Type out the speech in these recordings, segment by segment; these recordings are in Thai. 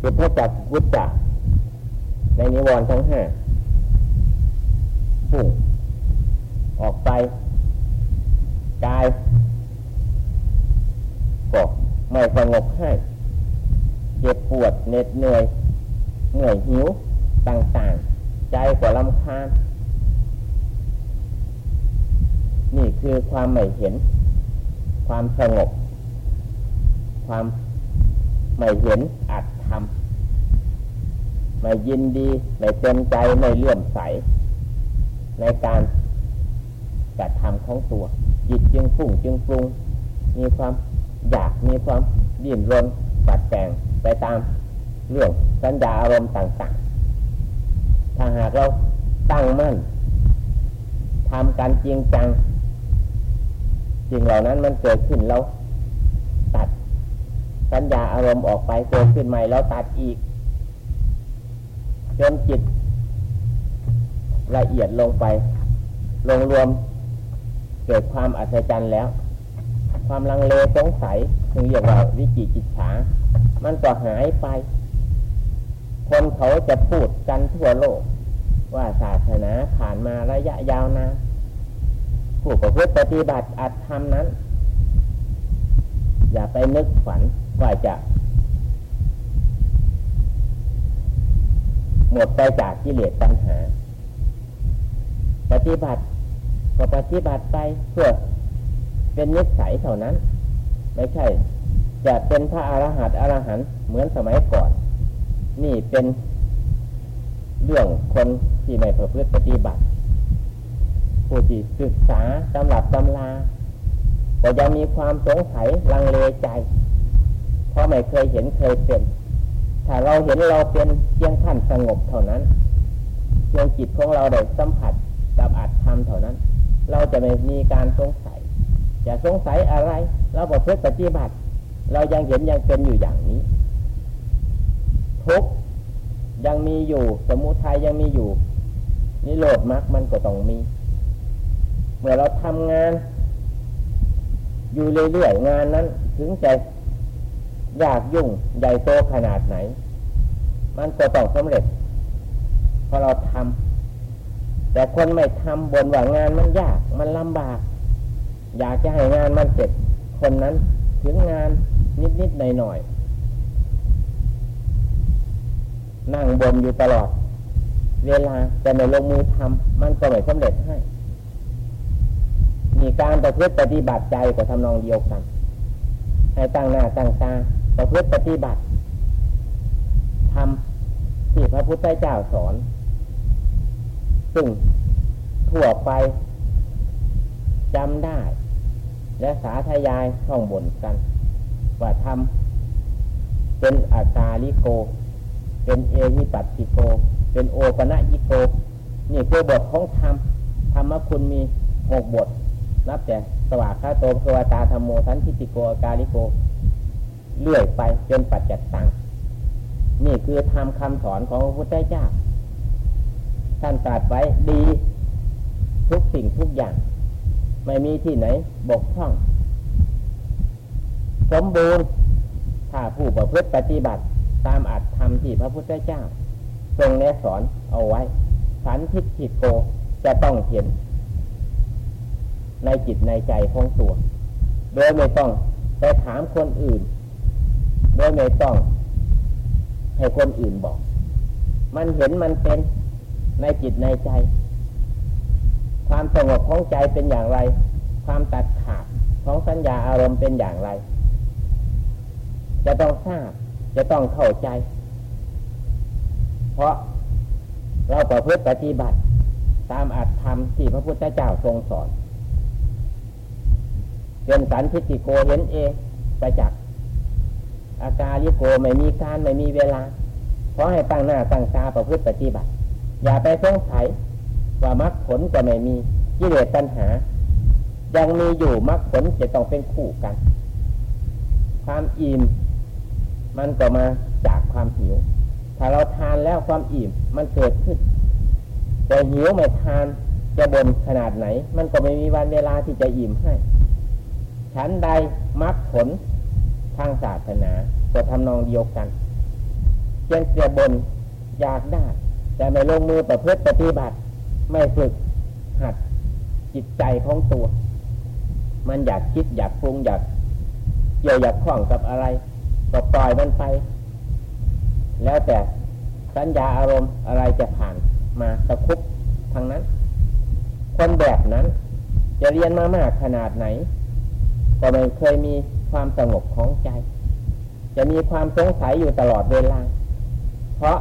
คือพระจักวุจจะในนิวรณ์ทั้งห้าพุ่งออกไปกายก็ไม่สงบให้เจ็บปวดเหน็ดเหนื่อยเหนื่อยหิวต่างๆ ใจก็ลำคาญนี่คือความไม่เห็น ความสงบ ความไม่เห็นอัด ไม่ยินดีไม่เต็มใจไม่เลื่อมใส ในการกระทำของตัว จิตจึงฟุ้งจึงปรุง มีความอยากมีความดิ้นรนปัดแต่งไปตามเรื่องสัญญาอารมณ์ต่างๆ ถ้าหากเราตั้งมั่นทำการจริงจังสิ่งเหล่านั้นมันเกิดขึ้นแล้วตัดสัญญาอารมณ์ออกไปเกิดขึ้นใหม่แล้วตัดอีก จนจิตละเอียดลงไป ลงรวมเกิดความอัศจรรย์แล้ว ความลังเลสงสัยถึงเรียกว่าวิจิกิจฉา มันก็หายไป คนเขาจะพูดกันทั่วโลก ว่าศาสนาผ่านมาระยะยาวนานผู้ประพฤติปฏิบัติอาจทำนั้น อย่าไปนึกฝันว่าจะ หมดไปจากกิเลสตัณหา ปฏิบัติก็ปฏิบัติไปเพื่อเป็นนิสัยเท่านั้น ไม่ใช่ จะเป็นพระอรหันต์อรหันต์เหมือนสมัยก่อน นี่เป็นเรื่องคนที่ไม่ประพฤติปฏิบัติ ผู้ที่ศึกษาตำรับตำลาก็ยังมีความสงสัยลังเลใจ เพราะไม่เคยเห็นเคยเป็น ถ้าเราเห็นเราเป็นเพียงขั้นสงบเท่านั้นเพียงจิตของเราได้สัมผัสกับอัตธรรมเท่านั้น เราจะไม่มีการสงสัยจะสงสัยอะไร เราบอกเพื่อปฏิบัติ เรายังเห็นยังเป็นอยู่อย่างนี้ ทุกยังมีอยู่ สมุทัยยังมีอยู่นิโรธมรรคมันก็ต้องมี เมื่อเราทำงาน อยู่เรื่อยๆงานนั้น ถึงจะ ยากยุ่งใหญ่โตขนาดไหน มันก็ต้องสำเร็จพอเราทำแต่คนไม่ทำบนว่างานมันยากมันลำบาก อยากจะให้งานมันเสร็จ คนนั้นถึงงานนิดๆหน่อยๆนั่งบนอยู่ตลอด เวลาแต่ไม่ลงมือทำมันก็ไม่สำเร็จให้ มีการประพฤติปฏิบัติใจกับทำนองเดียวกัน ให้ตั้งหน้าตั้งตา ประพฤติปฏิบัติทำที่พระพุทธเจ้าสอน ซึ่งทั่วไปจำได้ และสาธยายท่องบนกัน ว่าทำเป็นอาตาลิโก เป็นเอหิปัสติโก เป็นโอปะยิโก นี่คือบทของธรรมธรรมคุณมีหกบท นับแต่สวากขาโตสวตาธรรมโมทันทิติโกอากาลิโก เลื่อยไปจนปัจจัดตังนี่คือทำคำสอนของพระพุทธเจ้า ท่านตรัสไว้ดีทุกสิ่งทุกอย่าง ไม่มีที่ไหนบกพร่อง สมบูรณ์ถ้าผู้ประพฤติปฏิบัติตามอัตธรรมที่พระพุทธเจ้า ทรงแนะสอนเอาไว้สันทิฏฐิโกจะต้องเห็น ในจิตในใจของตัว โดยไม่ต้องไปถามคนอื่น โดยไม่ต้อง ให้คนอื่นบอก มันเห็นมันเป็นในจิตในใจ ความสงบของใจเป็นอย่างไร ความตัดขาดของสัญญาอารมณ์เป็นอย่างไร จะต้องทราบ จะต้องเข้าใจ เพราะเราประพฤติปฏิบัติ ตามอัตธรรมที่พระพุทธเจ้าทรงสอนเป็นสันทิติโกเห็นเองไปจาก อาการลิโกไม่มีการไม่มีเวลาเพราะให้ตั้งหน้าตั้งตาประพฤติปฏิบัติ อย่าไปสงสัยว่ามรรคผลจะไม่มีกิเลสตัณหา ยังมีอยู่มรรคผลจะต้องเป็นคู่กัน ความอิ่มมันก็มาจากความหิว ถ้าเราทานแล้วความอิ่มมันเกิดขึ้น แต่หิวไม่ทานจะบนขนาดไหน มันก็ไม่มีวันเวลาที่จะอิ่มให้ ฉันใดมรรคผล ทางศาสนาก็ทำนองเดียวกันเพียงเสียบนอยากได้ แต่ไม่ลงมือประพฤติปฏิบัติ ไม่ฝึกหัดจิตใจของตัว มันอยากคิดอยากปรุงอยากเกี่ยวอยากคล้องกับอะไร ก็ปล่อยมันไป แล้วแต่สัญญาอารมณ์อะไรจะผ่านมาตะคุบทางนั้น คนแบบนั้น จะเรียนมามากขนาดไหน ก็ไม่เคยมี ความสงบของใจ จะมีความสงสัยอยู่ตลอดเวลา เพราะ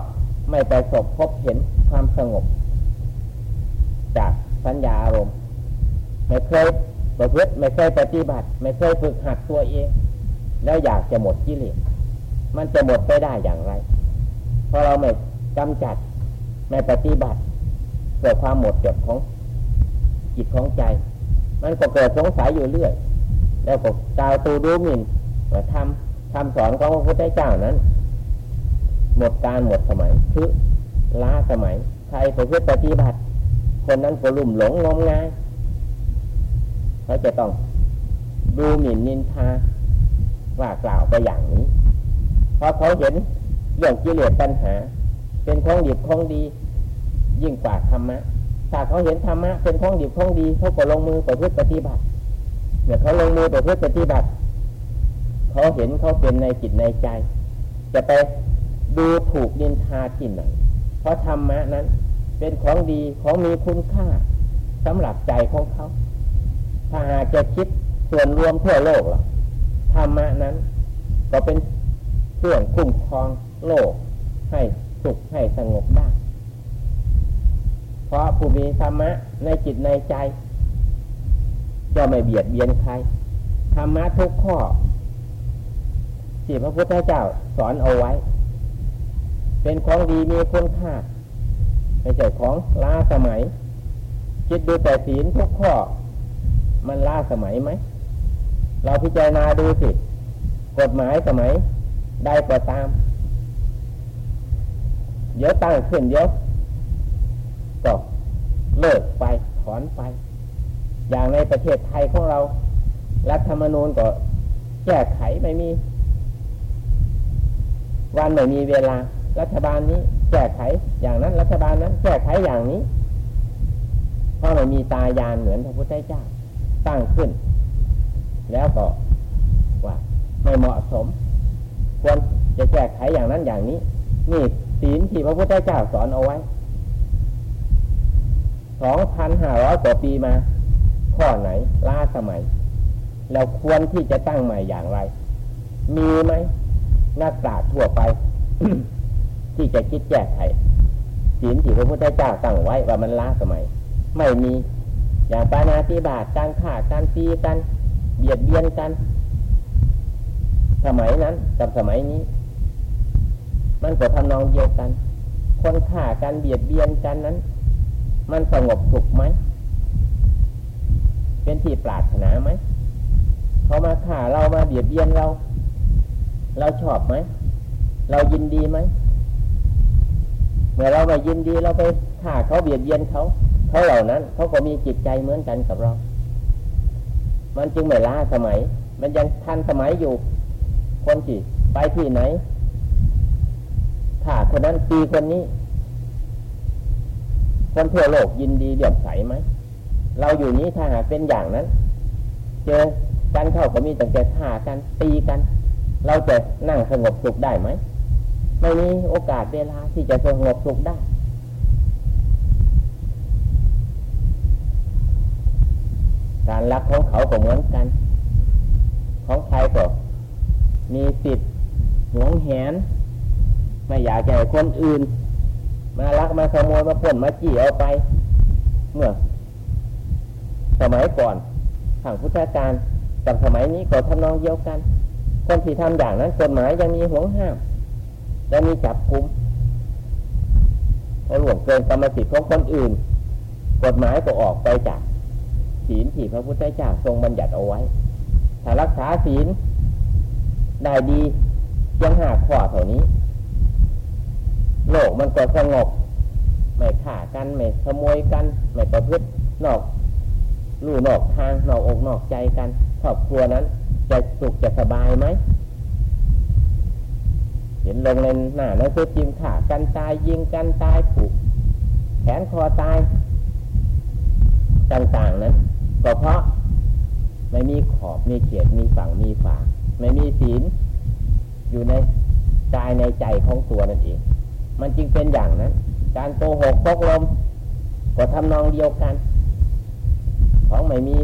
ไม่ไปสบพบเห็นความสงบ จากสัญญาอารมณ์ไม่เคยประพฤติไม่เคยปฏิบัติ ไม่เคยฝึกหัดตัวเอง แล้วอยากจะหมดกิเลสมันจะหมดไปได้อย่างไร เพราะเราไม่กำจัดไม่ปฏิบัติเกิดความหมดจดของจิตของใจ มันก็เกิดสงสัยอยู่เรื่อย แล้วก็กล่าวตูดูหมิ่นว่าทำคำสอนของพระพุทธเจ้านั้น หมดการหมดสมัยคือล้าสมัยใครไปเพื่อปฏิบัติ คนนั้นก็ลุ่มหลงงมงายเขาจะต้องดูหมิ่นนินทาว่ากล่าวไปอย่างนี้ เพราะเขาเห็นเรื่องกิเลสปัญหา เป็นของดีของดี ยิ่งกว่าธรรมะถ้าเขาเห็นธรรมะเป็นของดีของดีเขาก็ลงมือประพฤติปฏิบัติ เมื่อเขาลงมือประพฤติปฏิบัติเขาเห็นเขาเป็นในจิตในใจ จะไปดูถูกนินทาที่ไหนเพราะธรรมะนั้น เป็นของดีของมีคุณค่าสำหรับใจของเขา ถ้าหากจะคิดส่วนรวมทั่วโลกหรอธรรมะนั้น ก็เป็นเครื่องคุ้มครองโลก ให้สุขให้สงบได้เพราะผู้มีธรรมะในจิตในใจ จะไม่เบียดเบียนใครธรรมะทุกข้อที่พระพุทธเจ้าสอนเอาไว้ เป็นของดีมีคุณค่าไม่ใช่ของล้าสมัย คิดดูแต่ศีลทุกข้อ มันล้าสมัยไหม เราพิจารณาดูสิ กฎหมายสมัยใดก็ตาม เดี๋ยวตั้งขึ้นเดี๋ยวก็เลิกไปถอนไป อย่างในประเทศไทยของเรา รัฐธรรมนูญก็แก้ไขไม่มี วันไม่มีเวลา รัฐบาลนี้ แก้ไข อย่างนั้น รัฐบาลนั้น แก้ไขอย่างนี้เพราะไม่มีตายานเหมือนพระพุทธเจ้าตั้งขึ้น แล้วก็ว่าไม่เหมาะสม ควรจะแก้ไขอย่างนั้นอย่างนี้ นี่ศีลที่พระพุทธเจ้าสอนเอาไว้สองพันห้าร้อยกว่าปีมา ข้อไหน ล้าสมัยเราควรที่จะตั้งใหม่อย่างไร มีไหมนักปราชญ์ทั่วไป ที่จะคิดแก้ไขศีลที่พระพุทธเจ้าตั้งไว้ว่ามันล้าสมัย ไม่มีอย่างปานาติบาตการฆ่าการตีกันเบียดเบียนกัน สมัยนั้นกับสมัยนี้ มันก็ทำนองเดียวกัน คนฆ่ากันเบียดเบียนกันนั้น มันสงบสุขไหม เป็นที่ปรารถนาไหมเขามาฆ่าเรามาเบียดเบียนเรา เราชอบไหม เรายินดีไหม เมื่อเราไม่ยินดีเราไปฆ่าเขาเบียดเบียนเขาเขาเหล่านั้นเขาก็มีจิตใจเหมือนกันกับเรา มันจึงไม่ล้าสมัย มันยังทันสมัยอยู่ คนที่ไปที่ไหนฆ่าคนนั้นตีคนนี้ คนทั่วโลกยินดีเดือดใสไหม เราอยู่นี้ถ้าหากเป็นอย่างนั้น เจอกันเข้าก็มีแต่แก่ฆ่ากันตีกัน เราจะนั่งสงบสุขได้ไหมไม่มีโอกาสเวลาที่จะสงบสุขได้การรักของเขาก็เหมือนกัน ของใครก็มีสิทธิ์หวงแหน ไม่อยากแก่คนอื่น มาลักมาขโมยมาปนมาจี้เอาไป เมื่อ มัยก่อนทางพุทธการกับสมัยนี้ก็ทำนองเดียวกัน คนที่ทำอย่างนั้นกฎหมายยังมีห่วงห้ามยังมีจับกุมพอหลวงเกินกรรมสิทธิ์ของคนอื่น กฎหมายก็ออกไปจากศีลที่พระพุทธเจ้าทรงบัญญัติเอาไว้ ถ้ารักษาศีลได้ดียังหาข้อเท่านี้ โลกมันก็สงบ ไม่ฆ่ากัน ไม่ขโมยกัน ไม่ประพฤตินอก ลู่นอกทางนอกอกนอกใจกันครอบครัวนั้น จะสุขจะสบายไหมเห็นลงในหน้าแล้วคือจิมข่ากันตายยิงกันตายผูกแขนคอตายต่างๆนั้นก็เพราะไม่มีขอบมีเขตมีฝั่งมีฝาไม่มีศีลอยู่ในกายในใจของตัวนั่นเอง มันจึงเป็นอย่างนั้น การโกหกพกลมก็ทำนองเดียวกัน ของไม่มี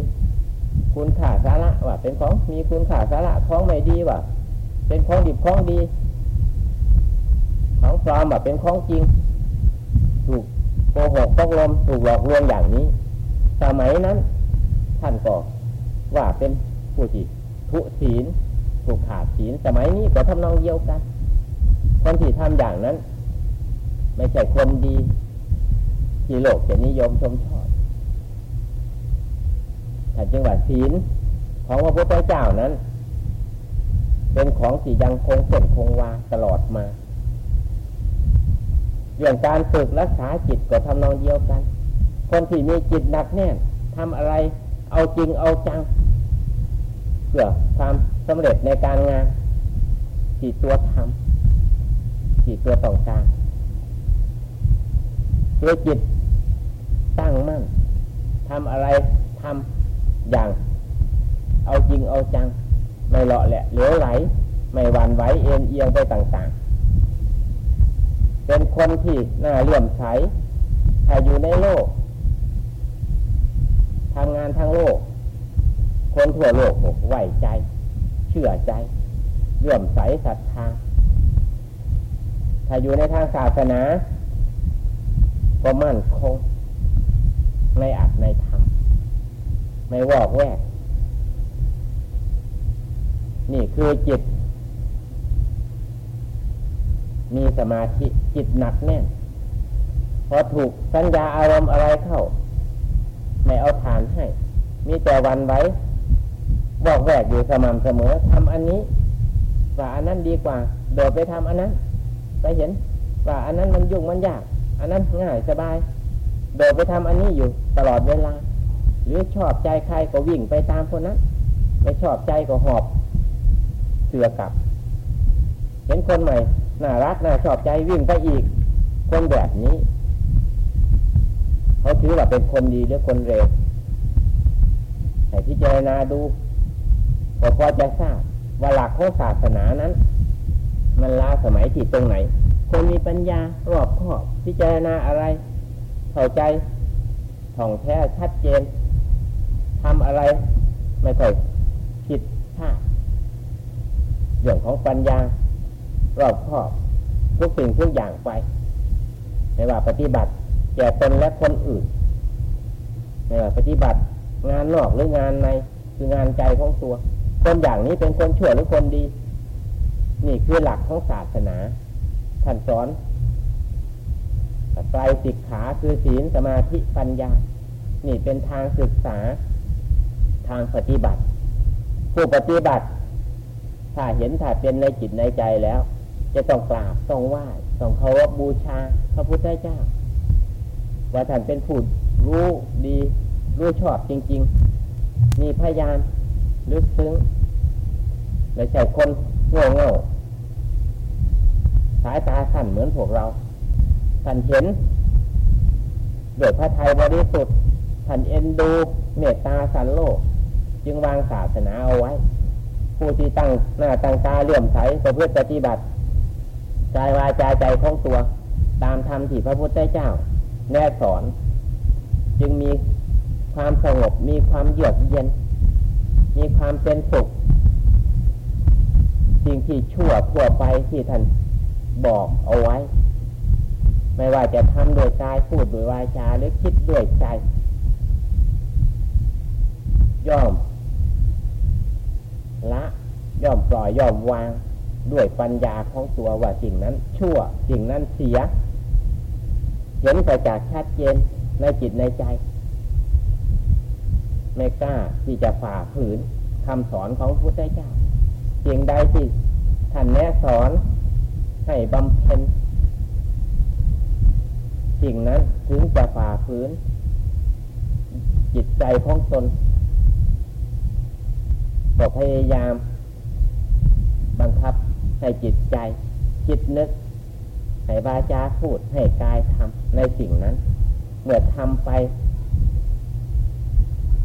คุณค่าสาระว่า เป็นของมีคุณค่าสาระของไม่ดีว่า เป็นของดิบของดี ของปลอมว่าเป็นของจริง ถูกโกหกพกลมถูกหลอกลวงอย่างนี้ สมัยนั้น ท่านก็ว่าเป็นผู้ที่ทุศีลถูกขาดศีลสมัยนี้ก็ทำนองเดียวกัน คนที่ทำอย่างนั้น ไม่ใช่คนดีที่โลกจะนิยมชมชอบ แต่จึงว่าศีลของพระพุทธเจ้านั้น เป็นของที่ยังคงเส้นคงวาตลอดมาเรื่องการฝึกรักษาจิตก็ทำนองเดียวกัน คนที่มีจิตหนักแน่นทำอะไรเอาจริงเอาจังเพื่อความสำเร็จในการงานที่ตัวทำที่ตัวต้องการตัวจิตตั้งมั่นทำอะไรทำ อย่าง เอาจริงเอาจัง ไม่เลาะแหละเหลวไหล ไม่หวั่นไหวเอ็นเอียงไปต่างๆ เป็นคนที่น่าเลื่อมใสถ้าอยู่ในโลกทำงานทางโลก คนทั่วโลกไหวใจ เชื่อใจเลื่อมใสศรัทธาถ้าอยู่ในทางศาสนา ก็มั่นคงในอัตในธรรม ไม่วอกแวก นี่คือจิต มีสมาธิจิตหนักแน่น พอถูกสัญญาอารมณ์อะไรเข้า ไม่เอาฐานให้ มีแต่วันไว้บอกแวกอยู่สม่ำเสมอทำอันนี้ว่าอันนั้นดีกว่า โดดไปทำอันนั้นไปเห็นว่าอันนั้นมันยุ่งมันยาก อันนั้นง่ายสบาย โดดไปทำอันนี้อยู่ตลอดเวลา หรือชอบใจใครก็วิ่งไปตามคนนั้นไม่ชอบใจก็หอบเสือกลับ เห็นคนใหม่น่ารักน่าชอบใจวิ่งไปอีก คนแบบนี้เขาถือว่าเป็นคนดีหรือคนเร็วให้พิจารณาดูก็พอจะทราบว่าหลักของศาสนานั้น มันลาสมัยที่ตรงไหน คนมีปัญญารอบคอบพิจารณาอะไร เข้าใจท่องแท้ชัดเจน ทำอะไร ไม่ค่อยผิดพลาดเรื่องของปัญญารอบคอบทุกสิ่งทุกอย่างไปไม่ว่าปฏิบัติแก่ตนและคนอื่นไม่ว่าปฏิบัติงานนอกหรืองานในคืองานใจของตัว คนอย่างนี้เป็นคนชั่วหรือคนดี นี่คือหลักของศาสนาท่านสอนไตรสิกขาคือศีลสมาธิปัญญา นี่เป็นทางศึกษา ทางปฏิบัติ ผู้ปฏิบัติ ถ้าเห็นถ้าเป็นในจิตในใจแล้ว จะต้องกราบต้องไหว้ต้องเคารพบูชาพระพุทธเจ้า ว่าท่านเป็นผู้รู้ดีรู้ชอบจริง ๆ มีพยานลึกซึ้งไม่ใช่คนโง่เง่าสายตาสั้นเหมือนพวกเราท่านเห็นด้วยพระไทยบริสุทธิ์ท่านเอ็นดูเมตตาสันโลก จึงวางศาสนาเอาไว้ ผู้ที่ตั้งหน้าตั้งตาเลื่อมใสประพฤติปฏิบัติกายวาจาใจของตัว ตามธรรมที่พระพุทธเจ้า แน่สอน จึงมีความสงบมีความเยือกเย็น มีความเป็นสุขสิ่งที่ชั่วทั่วไปที่ท่านบอกเอาไว้ ไม่ว่าจะทำโดยกายพูดโดยวาจาหรือคิดด้วยใจย่อม ละย่อมปล่อยย่อมวางด้วยปัญญาของตัวว่าสิ่งนั้น ชั่วสิ่งนั้นเสียเห็นไปจากชัดเจนในจิตในใจ ไม่กล้าที่จะฝ่าฝืนคำสอนของพระพุทธเจ้าสิ่งใดที่ท่านแนะสอนให้บำเพ็ญสิ่งนั้นถึงจะฝ่าฝืน จิตใจของตน ก็พยายาม บังคับให้จิตใจ คิดนึก ให้วาจาพูดให้กายทำในสิ่งนั้น เมื่อทำไป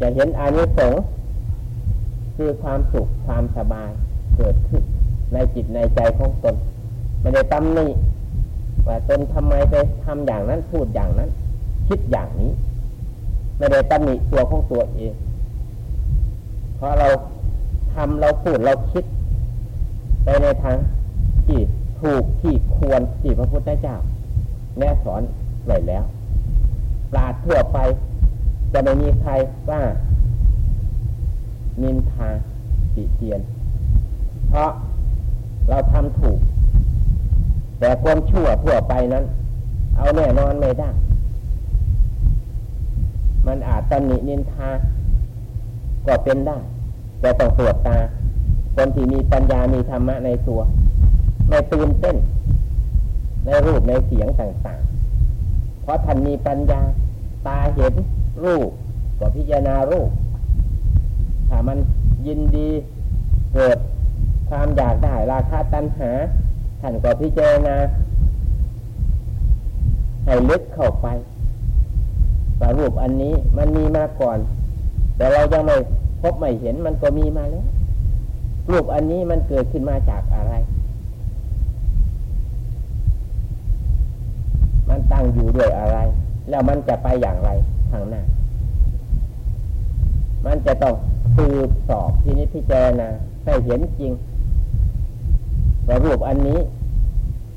จะเห็นอานิสงส์คือความสุขความสบายเกิดขึ้นในจิตในใจของตนไม่ได้ตำหนิว่าตนทำไมไปทำอย่างนั้นพูดอย่างนั้น คิดอย่างนี้ ไม่ได้ตำหนิตัวของตัวเอง เพราะเรา ทำเราพูดเราคิด ไปในทางที่ถูกที่ควรที่พระพุทธเจ้า แนะสอนไว้แล้วปราดทั่วไป จะไม่มีใครกล้านินทาติเตียน เพราะเราทำถูก แต่ความชั่วทั่วไปนั้น เอาแน่นอนไม่ได้ มันอาจตำหนินินทา ก็เป็นได้ แต่ต้องตรวจตา คนที่มีปัญญามีธรรมะในตัวไม่ตื่นเต้น ในรูปในเสียงต่างๆ เพราะท่านมีปัญญา ตาเห็นรูปก็พิจารณารูป ถ้ามันยินดีเกิดความอยากได้ราคาตัณหาท่านก็พิจารณาให้ลึกเข้าไปว่ารูปอันนี้มันมีมาก่อน แต่เรายังไม่ พบไม่เห็นมันก็มีมาแล้วรูปอันนี้มันเกิดขึ้นมาจากอะไร มันตั้งอยู่ด้วยอะไร แล้วมันจะไปอย่างไรทางหน้า มันจะต้องสืบสอบทีนี้พิจารณาให้เห็นจริงว่ารูปอันนี้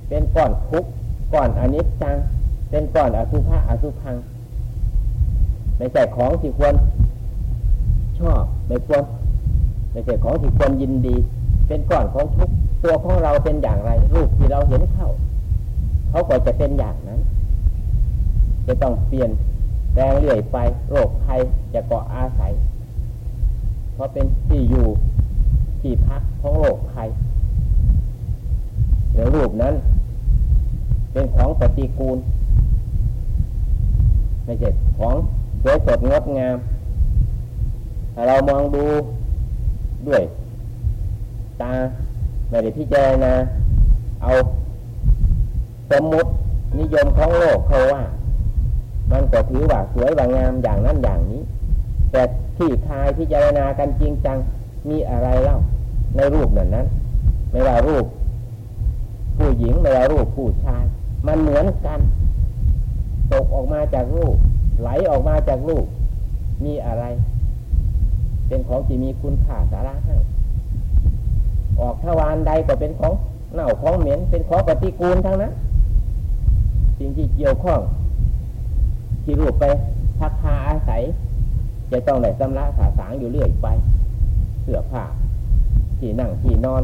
เป็นก้อนทุกก้อนอนิจจัง เป็นก้อนอสุภะอสุพัง ไม่ใช่ของที่ควร ชอบไม่ควรไม่ใช่ของที่ควรยินดี เป็นก้อนของทุกตัวของเราเป็นอย่างไร รูปที่เราเห็นเข้าเขาก็จะเป็นอย่างนั้น จะต้องเปลี่ยนแปลงเรื่อยไปโรคภัยจะเกาะอาศัย เพราะเป็นที่อยู่ที่พักของโรคภัยเดี๋ยวรูปนั้น เป็นของปฏิกูล ไม่ใช่ของสวยสดงดงาม ถ้าเรามองดูด้วย ตาไม่ได้พิจารณาเอาสมมุตินิยมของโลกเขาว่า มันก็ถือว่าสวยว่างามอย่างนั้นอย่างนี้ แต่ที่ทายพิจารณากันจริงจังมีอะไรเล่า ในรูปนั้นนั้น ไม่ว่ารูป ผู้หญิงไม่ว่ารูปผู้ชาย มันเหมือนกันตกออกมาจากรูป ไหลออกมาจากรูป มีอะไร เป็นของที่มีคุณค่าสาระให้ ออกทวารใดก็เป็นของเน่าของเหม็น เป็นของปฏิกูลทั้งนั้นสิ่งที่เกี่ยวข้อง ที่รูปไปพักพาอาศัย จะต้องได้สำระสาสางอยู่เรื่อยไป เสื้อผ้าที่นั่งที่นอน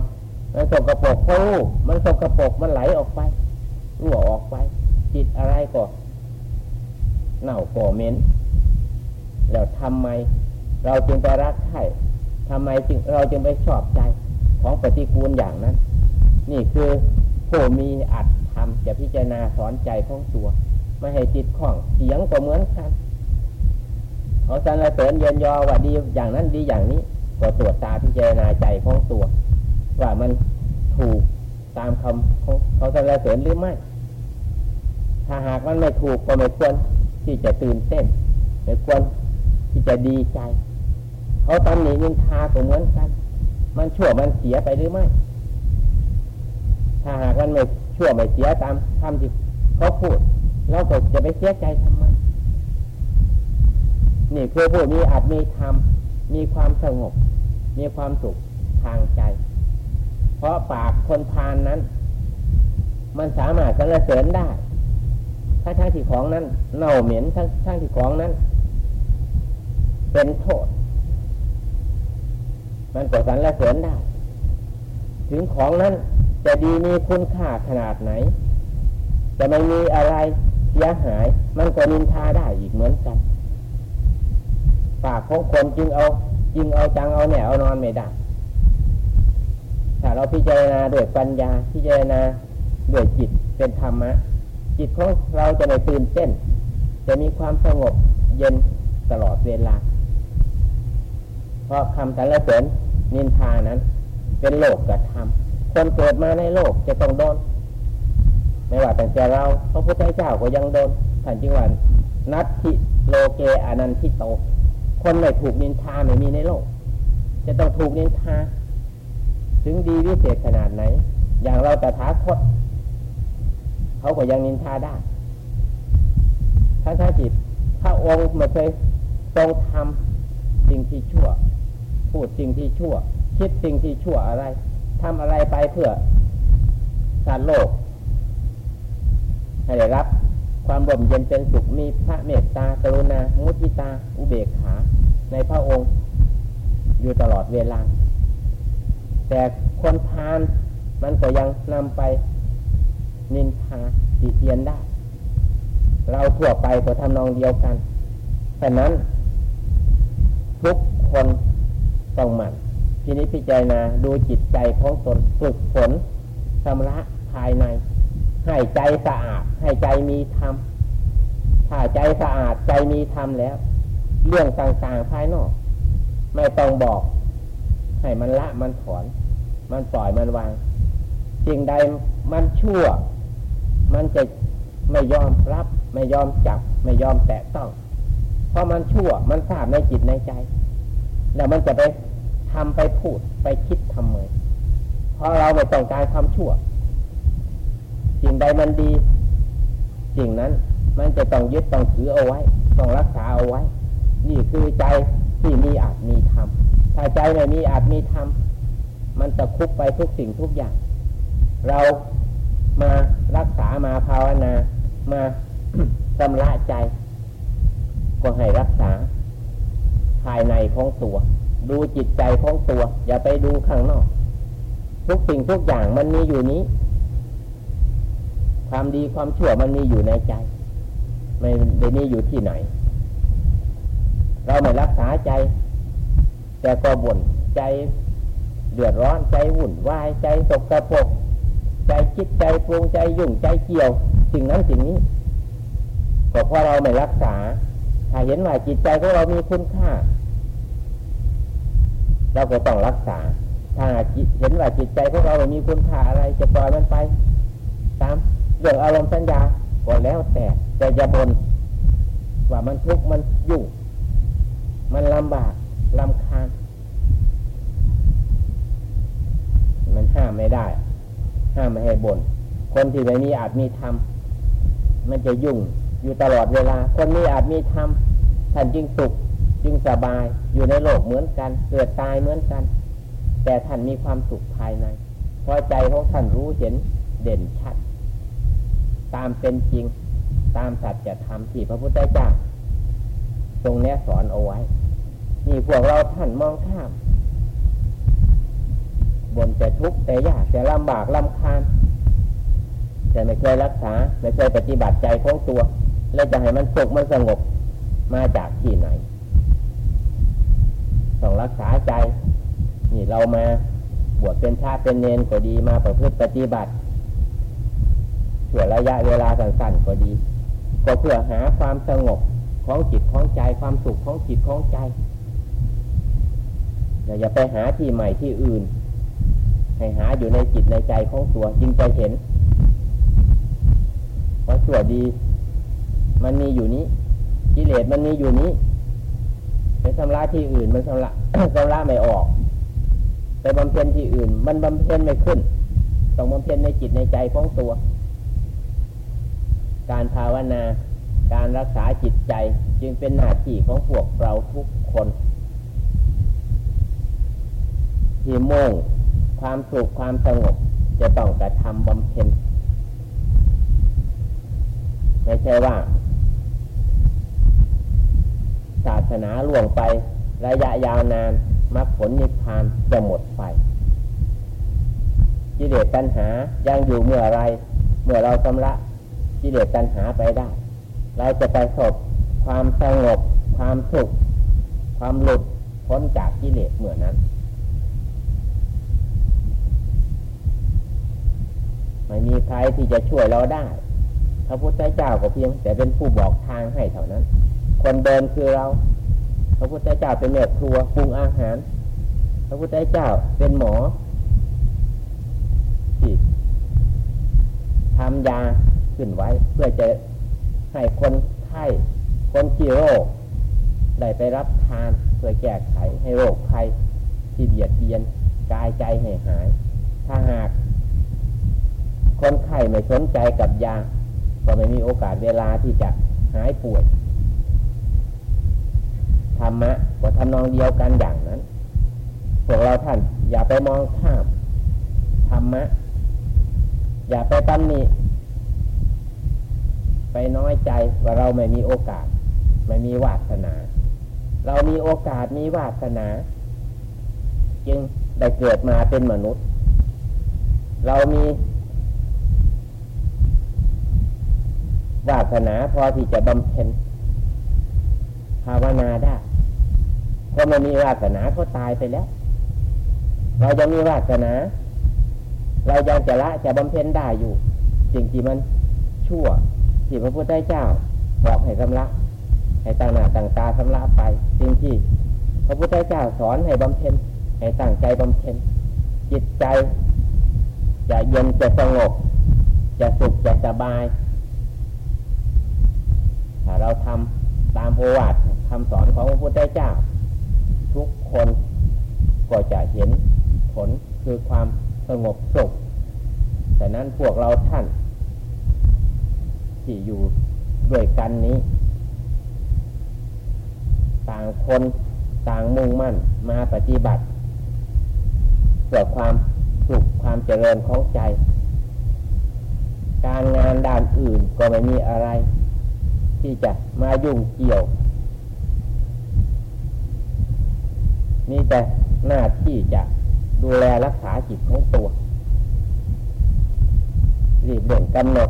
มันสกระปรกเพราะรูมันสกระปรกมันไหลออกไปรั่วออกไปจิตอะไรก็เน่าก่อเหม็น แล้วทำไม เราจึงไปรักใครทำไมจึงเราจึงไปชอบใจของปฏิกูลอย่างนั้น นี่คือผู้มีอัดทำจะพิจารณาสอนใจของตัวไม่ให้จิตข้องเสียงก็เหมือนกันเขาสรรเสริญเยนยอว่าดีอย่างนั้นดีอย่างนี้ก็ตรวจตาพิจารณาใจของตัว ว่ามันถูกตามคำของเขาสรรเสริญหรือไม่ ถ้าหากมันไม่ถูกก็ไม่ควรที่จะตื่นเต้นไม่ควรที่จะดีใจ เขาตำหนินินทาก็เหมือนกัน มันชั่วมันเสียไปหรือไม่ ถ้าหากมันไม่ชั่วไม่เสียตามคำที่เขาพูดเราก็จะไปเสียใจทำไมนี่คือผู้มีอาจมีธรรมมีความสงบ มีความสุขทางใจ เพราะปากคนพานนั้น มันสามารถสรรเสริญได้ถ้าทั้งที่ของนั้นเน่าเหม็นทั้งทั้งที่ของนั้น เป็นโทษ มันก็สรรเสริญได้ ถึงของนั้นจะดีมีคุณค่าขนาดไหน จะไม่มีอะไรเสียหาย มันก็นินทาได้อีกเหมือนกัน ปากของคนจึงเอาจึงเอาจังเอาแหนเอานอนไม่ได้ถ้าเราพิจารณาด้วยปัญญาพิจารณาด้วยจิตเป็นธรรมะ จิตของเราจะไม่ตื่นเต้น จะมีความสงบเย็นตลอดเวลา เพราะคำสรรเสริญ นินทานั้น เป็นโลกกระทำคนเกิดมาในโลกจะต้องโดน ไม่ว่าแต่เราพระพุทธเจ้าก็ยังโดนท่านจึงว่านัตถิโลเกอนันทิโต คนไม่ถูกนินทาไม่มีในโลก จะต้องถูกนินทา ถึงดีวิเศษขนาดไหน อย่างเราแต่ท้าคตเขาก็ยังนินทาได้ถ้าถ้าจิตถ้าองค์ไม่เคยทรงทำสิ่งที่ชั่ว พูดสิ่งที่ชั่ว คิดสิ่งที่ชั่วอะไรทำอะไรไปเพื่อสารโลก ให้ได้รับ ความร่มเย็นเป็นสุขมีพระเมตตากรุณา มุทิตา อุเบกขา ในพระองค์ อยู่ตลอดเวลา แต่คนพานมันก็ยังนำไปนินทาติเตียนได้ เราทั่วไปก็ทำนองเดียวกันแต่นั้น ทุกคน ต้องหมั่นทีนี้พิจารณาดูจิตใจของตนฝึกฝนชำระภายใน ให้ใจสะอาด ให้ใจมีธรรมถ้าใจสะอาดใจมีธรรมแล้ว เรื่องต่างๆภายนอก ไม่ต้องบอก ให้มันละมันถอน มันปล่อยมันวางสิ่งใดมันชั่ว มันจะไม่ยอมรับ ไม่ยอมจับ ไม่ยอมแตะต้อง เพราะมันชั่วมันทราบในจิตในใจ แล้วมันจะไปทำไปพูดไปคิดทำไมเพราะเราไม่ต้องการความชั่วสิ่งใดมันดีสิ่งนั้น มันจะต้องยึดต้องถือเอาไว้ ต้องรักษาเอาไว้ นี่คือใจที่มีอาจมีธรรมถ้าใจไม่มีอาจมีธรรมมันจะคุกไปทุกสิ่งทุกอย่าง เรามารักษามาภาวนา มาชำระใจ ก็ให้รักษา ในของตัว ดูจิตใจของตัว อย่าไปดูข้างนอก ทุกสิ่งทุกอย่างมันมีอยู่นี้ ความดีความชั่วมันมีอยู่ในใจ ไม่ได้มีอยู่ที่ไหน เราไม่รักษาใจ แต่ก็บ่นใจเดือดร้อนใจหุ่นวายใจสกปรกใจคิดใจปรุงใจยุ่งใจเกี่ยว สิ่งนั้นสิ่งนี้ก็เพราะเราไม่รักษา ถ้าเห็นว่าจิตใจของเรามีคุณค่า เราก็ต้องรักษา ถ้าเห็นว่าจิตใจของเราไม่มีคุณค่าอะไร จะปล่อยมันไปตามเรื่องอารมณ์สัญญาก็แล้วแต่แต่จะบนว่ามันทุกข์มันยุ่งมันลำบากลำคาญมันห้ามไม่ได้ ห้ามไม่ให้บน่นคนที่ไม่มีอาจมีธรรมมันจะยุ่งอยู่ตลอดเวลา คนมีอาจมีธรรมท่านจึงสุข จึงสบายอยู่ในโลกเหมือนกัน เกิดตายเหมือนกัน แต่ท่านมีความสุขภายในเพราะใจของท่านรู้เห็นเด่นชัด ตามเป็นจริง ตามสัจธรรมที่พระพุทธเจ้าทรงแนะสอนเอาไว้นี่พวกเราท่านมองข้ามบนแต่ทุกข์แต่ยากแต่ลำบากลำคาญแต่ไม่เคยรักษา ไม่เคยปฏิบัติใจของตัว แล้วจะให้มันสุขมันสงบมาจากที่ไหน ต้องรักษาใจ นี่เรามาบวชเป็นชาเป็นเนนก็ดีมาประพฤติปฏิบัติช่วยระยะเวลาสั้นๆก็ดี ก็เพื่อหาความสงบของจิตของใจความสุขของจิตของใจอย่าไปหาที่ใหม่ที่อื่น ให้หาอยู่ในจิตในใจของตัวจึงจะเห็นว่าชั่วดี มันมีอยู่นี้กิเลสมันมีอยู่นี้ ไปชำระที่อื่นมันชำระชำระไม่ออก ไปบำเพ็ญที่อื่น มันบำเพ็ญไม่ขึ้น ต้องบำเพ็ญในจิตในใจของตัว การภาวนา การรักษาจิตใจจึงเป็นหน้าที่ของพวกเราทุกคนที่มุ่งความสุขความสงบจะต้องกระทำบำเพ็ญไม่ใช่ว่า ศาสนาล่วงไประยะยาวนานมรรคผลนิพพานจะหมดไปกิเลสตัณหายังอยู่เมื่อไร เมื่อเราชำระกิเลสตัณหาไปได้ เราจะไปสบความสงบ ความสุข ความหลุดพ้นจากกิเลสเมื่อนั้น ไม่มีใครที่จะช่วยเราได้ พระพุทธเจ้าก็เพียง แต่เป็นผู้บอกทางให้เท่านั้น คนเดินคือเรา พระพุทธเจ้าเป็นแม่ครัวปรุงอาหาร พระพุทธเจ้าเป็นหมอที่ทำยาขึ้นไว้ เพื่อจะให้คนไข้คนที่โรคได้ไปรับทานเพื่อแก้ไขให้โรคภัยที่เบียดเบียนกายใจให้หาย ถ้าหาก คนไข้ไม่สนใจกับยา ก็ไม่มีโอกาสเวลาที่จะหายป่วย ธรรมะก็ทำนองเดียวกันอย่างนั้นพวกเราท่าน อย่าไปมองข้ามธรรมะ อย่าไปตำหนิไปน้อยใจว่าเราไม่มีโอกาส ไม่มีวาสนา เรามีโอกาสมีวาสนา จึงได้เกิดมาเป็นมนุษย์ เรามีวาสนาพอที่จะบำเพ็ญ ภาวนาได้คนไม่มีวาสนาเขาตายไปแล้ว เราจะมีวาสนา เรายังจะละจะบำเพ็ญได้อยู่สิ่งที่มันชั่วที่พระพุทธเจ้าบอกให้สำละให้ตั้งหน้าตั้งตาสำละไปสิ่งที่พระพุทธเจ้าสอนให้บำเพ็ญให้ตั้งใจบำเพ็ญจิตใจจะเย็นจะสงบจะสุขจะสบาย ถ้าเราทำตามโพวาท คำสอนของพระพุทธเจ้า ทุกคนก็จะเห็นผลคือความสงบสุขแต่นั้นพวกเราท่าน ที่อยู่ด้วยกันนี้ ต่างคนต่างมุ่งมั่นมาปฏิบัติเพื่อความสุขความเจริญของใจ การงานด้านอื่นก็ไม่มีอะไร ที่จะมายุ่งเกี่ยว มีแต่หน้าที่จะดูแลรักษาจิตของตัวรีบเด่นกำหนด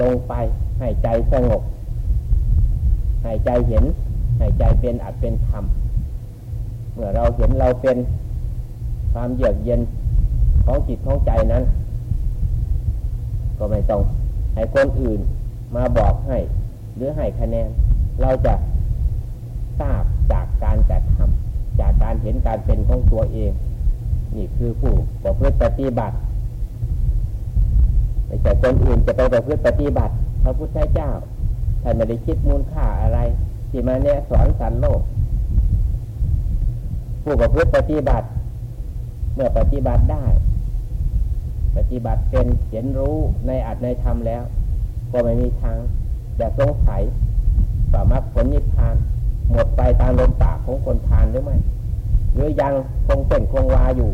ลงไปให้ใจสงบให้ใจเห็นให้ใจเป็นอัดเป็นธรรม เมื่อเราเห็นเราเป็นความเยือกเย็นของจิตของใจนั้น ก็ไม่ต้องให้คนอื่นมาบอกให้ หรือให้คะแนน เราจะทราบจากการกระทำ การเห็นการเป็นของตัวเอง นี่คือผู้ประพฤติปฏิบัติไม่ใช่คนอื่นจะไปประพฤติปฏิบัติ พระพุทธเจ้าท่านไม่ได้คิดมูลค่าอะไร ที่มาเนี่ยสอนสารโลก ผู้ประพฤติปฏิบัติ เมื่อปฏิบัติได้ ปฏิบัติเป็นเห็นรู้ในอัตในธรรมแล้ว ก็ไม่มีทางจะสงสัยสามารถผลนิพพาน หมดไปตามลมปากของคนทานหรือไม่ หรือยังคงเป็นคงวาอยู่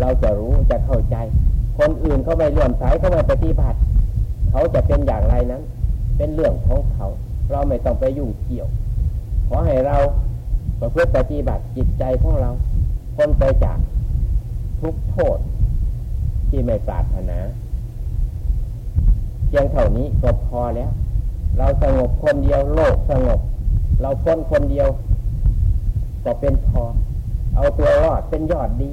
เราจะรู้จะเข้าใจ คนอื่นเขาไม่เลื่อมใสเขาไม่ปฏิบัติ เขาจะเป็นอย่างไรนั้น เป็นเรื่องของเขา เราไม่ต้องไปยุ่งเกี่ยว ขอให้เราประพฤติปฏิบัติจิตใจของเราพ้นไปจากทุกโทษที่ไม่ปรารถนาเพียงเท่านี้ก็พอแล้ว เราสงบคนเดียวโลกสงบ เราพ้นคนเดียวก็เป็นพอ เอาตัวรอดเป็นยอดดี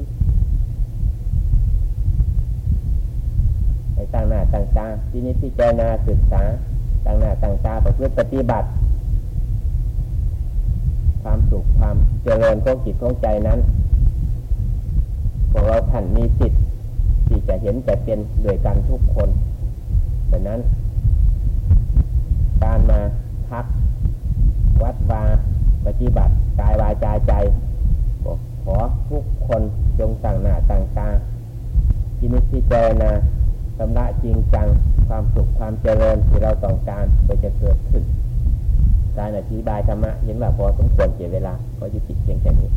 ในต่างหน้าต่างตาที่นี้ที่เจนาศึกษาต่างหน้าต่างตาประพฤติปฏิบัติ ความสุขความเจริญของจิตของใจนั้นพวกเราท่านมีสิทธิ์ที่จะเห็นแต่เป็นด้วยกันทุกคนดังนั้น การมาพัก วัดวาปฏิบัติกายวาจาใจ ขอทุกคนจงต่างหน้าต่างตาจินิพพานาสำระจริงจังความสุขความเจริญที่เราต้องการก็จะเกิดขึ้น การอธิบายธรรมะเห็นว่าพอสมควรเสียเวลาก็ยุติเพียงแค่นี้